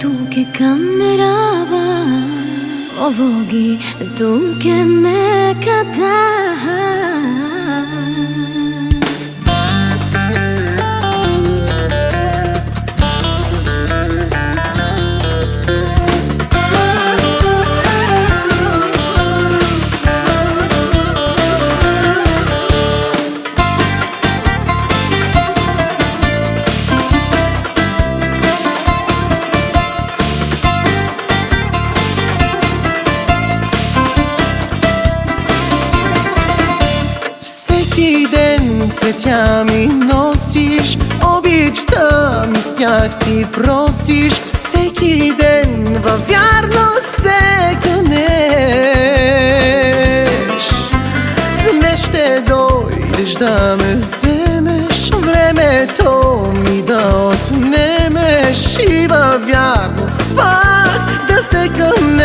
तू के kamrava ovogi tu ke me kataha Всеки ден цветя ми носиш Обичта ми с тях си просиш. Всеки ден във вярност се кънеш Днес ще дойдеш да ме вземеш Времето ми да отнемеш. И във вярност пак да се кънеш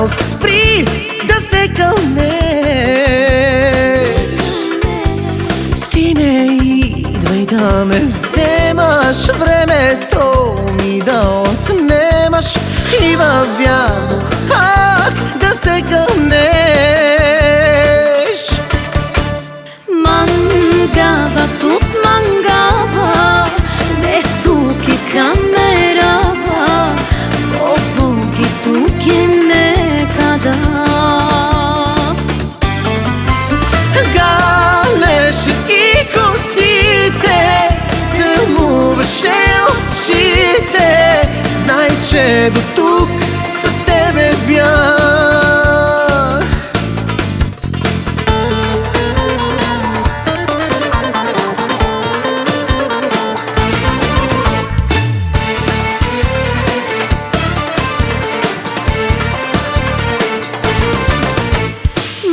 вярност спри да се кълнеш. Ти идвай да ме вземаш, времето ми да отнемаш и във вярност пак да се кълнеш. поне до тук с тебе бях.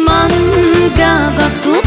Мангава тук